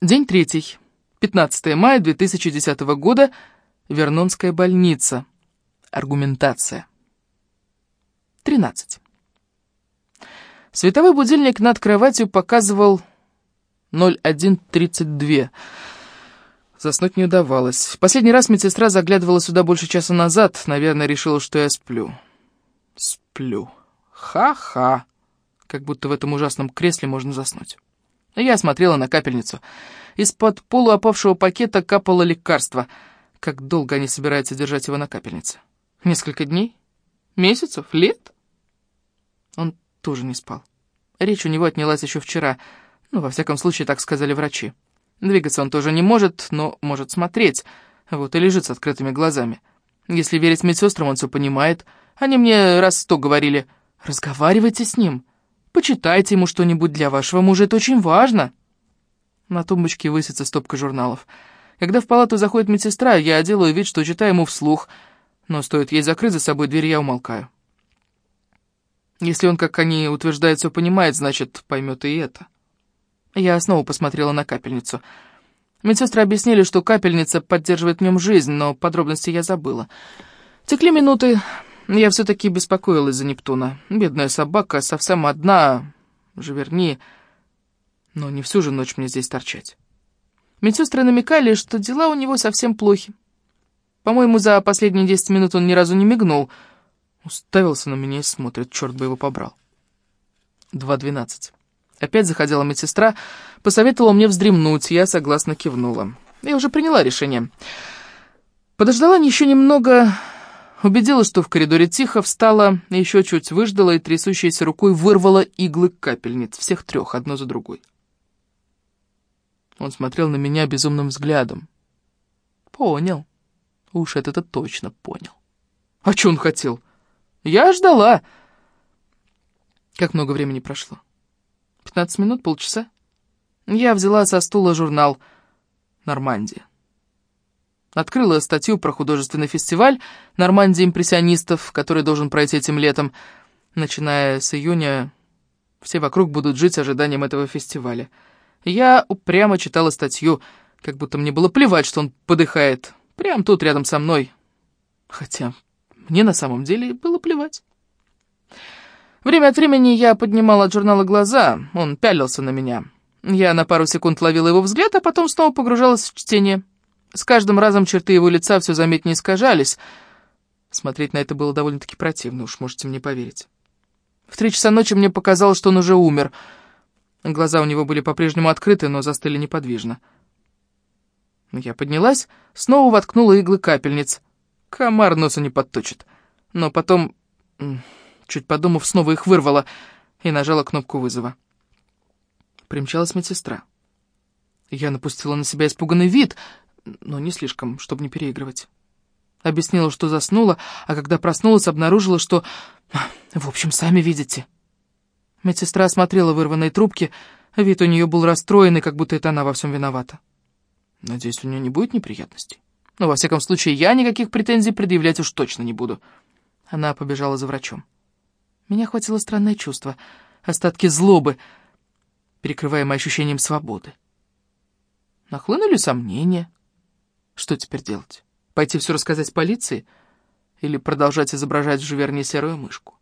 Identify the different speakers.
Speaker 1: День третий. 15 мая 2010 года. Вернонская больница. Аргументация. 13. Световой будильник над кроватью показывал 01.32. Заснуть не удавалось. В последний раз медсестра заглядывала сюда больше часа назад. Наверное, решила, что я сплю. Сплю. Ха-ха. Как будто в этом ужасном кресле можно заснуть. Я смотрела на капельницу. Из-под полуопавшего пакета капало лекарство. Как долго они собираются держать его на капельнице? Несколько дней? Месяцев? Лет? Он тоже не спал. Речь у него отнялась еще вчера. Ну, во всяком случае, так сказали врачи. Двигаться он тоже не может, но может смотреть. Вот и лежит с открытыми глазами. Если верить медсестрам, он все понимает. Они мне раз сто говорили, разговаривайте с ним. Почитайте ему что-нибудь для вашего мужа, это очень важно. На тумбочке высится стопка журналов. Когда в палату заходит медсестра, я делаю вид, что читаю ему вслух, но стоит ей закрыть за собой дверь, я умолкаю. Если он, как они утверждают, все понимает, значит, поймет и это. Я снова посмотрела на капельницу. Медсестры объяснили, что капельница поддерживает в нем жизнь, но подробности я забыла. Текли минуты, я все-таки беспокоилась за Нептуна. Бедная собака, совсем одна, же верни, но не всю же ночь мне здесь торчать. Медсестры намекали, что дела у него совсем плохи. По-моему, за последние десять минут он ни разу не мигнул. Уставился на меня и смотрит, черт бы его побрал. Два двенадцать. Опять заходила медсестра, посоветовала мне вздремнуть, я согласно кивнула. Я уже приняла решение. Подождала еще немного, Убедилась, что в коридоре тихо, встала, еще чуть выждала и трясущейся рукой вырвала иглы капельниц, всех трех, одну за другой. Он смотрел на меня безумным взглядом. Понял. Уж это-то точно понял. А что он хотел? Я ждала. Как много времени прошло? Пятнадцать минут, полчаса? Я взяла со стула журнал «Нормандия». Открыла статью про художественный фестиваль «Нормандия импрессионистов», который должен пройти этим летом. Начиная с июня, все вокруг будут жить ожиданием этого фестиваля. Я упрямо читала статью, как будто мне было плевать, что он подыхает. Прямо тут, рядом со мной. Хотя мне на самом деле было плевать. Время от времени я поднимала от журнала глаза, он пялился на меня. Я на пару секунд ловила его взгляд, а потом снова погружалась в чтение. С каждым разом черты его лица все заметнее искажались. Смотреть на это было довольно-таки противно, уж можете мне поверить. В три часа ночи мне показалось, что он уже умер. Глаза у него были по-прежнему открыты, но застыли неподвижно. Я поднялась, снова воткнула иглы капельниц. Комар носа не подточит. Но потом, чуть подумав, снова их вырвала и нажала кнопку вызова. Примчалась медсестра. Я напустила на себя испуганный вид — но не слишком, чтобы не переигрывать. Объяснила, что заснула, а когда проснулась, обнаружила, что... В общем, сами видите. Медсестра осмотрела вырванные трубки, вид у нее был расстроенный, как будто это она во всем виновата. Надеюсь, у нее не будет неприятностей. Но, во всяком случае, я никаких претензий предъявлять уж точно не буду. Она побежала за врачом. Меня хватило странное чувство, остатки злобы, перекрываемые ощущением свободы. Нахлынули сомнения, что теперь делать? Пойти все рассказать полиции? Или продолжать изображать в Жуверне серую мышку?